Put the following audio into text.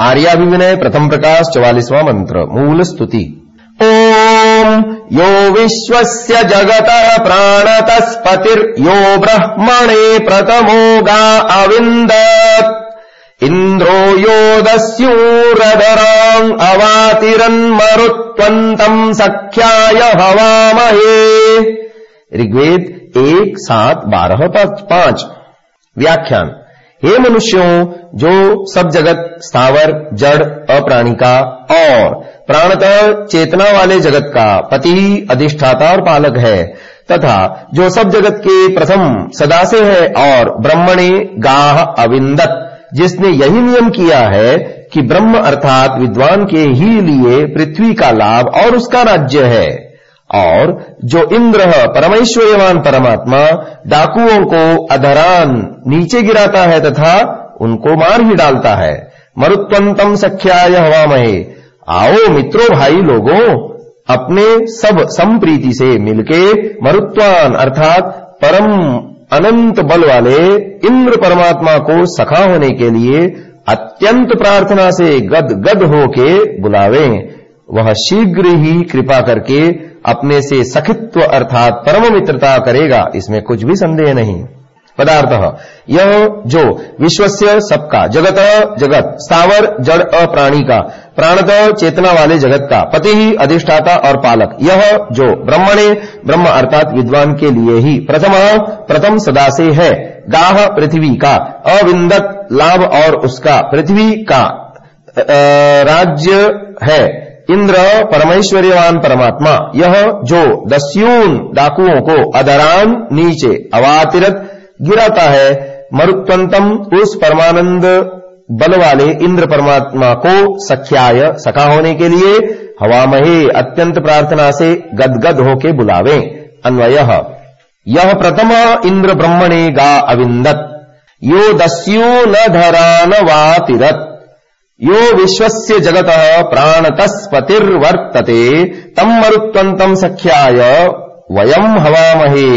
आर्याभिविनय प्रथम प्रकाश चौवालीसवां मंत्र मूल स्तुति। ओम यो विश्वस्य जगतः प्राणतस्पतिर्यो ब्रह्मणे प्रथमो गा अविन्दत् इन्द्रो यो दस्यूरधराम् अवातिरन्मरुत्वन्तम् सख्याय हवामहे ऋग्वेद एक सात बारह पांच। व्याख्यान हे मनुष्यों, जो सब जगत, स्थावर, जड़ अप्राणी का और प्राणतः चेतना वाले जगत का पति, अधिष्ठाता और पालक है, तथा जो सब जगत के प्रथम सदा से है और ब्रह्मणे गाह अविंदत, जिसने यही नियम किया है कि ब्रह्म अर्थात विद्वान के ही लिए पृथ्वी का लाभ और उसका राज्य है। और जो इंद्र परमेश्वरवान परमात्मा, डाकुओं को अधरान नीचे गिराता है तथा उनको मार ही डालता है। मरुत्वंतम सख्याय हवामहे। आओ मित्रों, भाई लोगों, अपने सब संप्रीति से मिलके मरुत्वान अर्थात परम अनंत बल वाले इंद्र परमात्मा को सखा होने के लिए अत्यंत प्रार्थना से गद गद होके बुलावे। वह शीघ्र ही कृपा करके अपने से सखित्व अर्थात परम मित्रता करेगा, इसमें कुछ भी संदेह नहीं। पदार्थ, यह जो विश्वस्य सबका, जगत जगत, स्थावर, जड़, अप्राणी का, प्राणत, चेतना वाले जगत का, पति ही अधिष्ठाता और पालक, यह जो ब्रह्मणे, ब्रह्म अर्थात विद्वान के लिए ही प्रथम प्रथम सदा से है, गाह पृथ्वी का, अविंदत लाभ और उसका पृथ्वी का राज्य है। इंद्र परमेश्वरवान परमात्मा, यह जो दस्यून डाकुओं को अदरान नीचे अवातिरत गिराता है, मरुत्वंतम उस परमानंद बल वाले इंद्र परमात्मा को सख्याय सखा होने के लिए हवामहे अत्यंत प्रार्थना से गदगद होके बुलावे। अन्वय। यह प्रथम इंद्र ब्रह्मणे गा अविंदत। यो दस्यू न धरान वातिरत। यो विश्वस्य जगतः प्राणतस्पतिर्वर्तते तम् मरुत्वन्तम् सख्याय वयम् हवामहे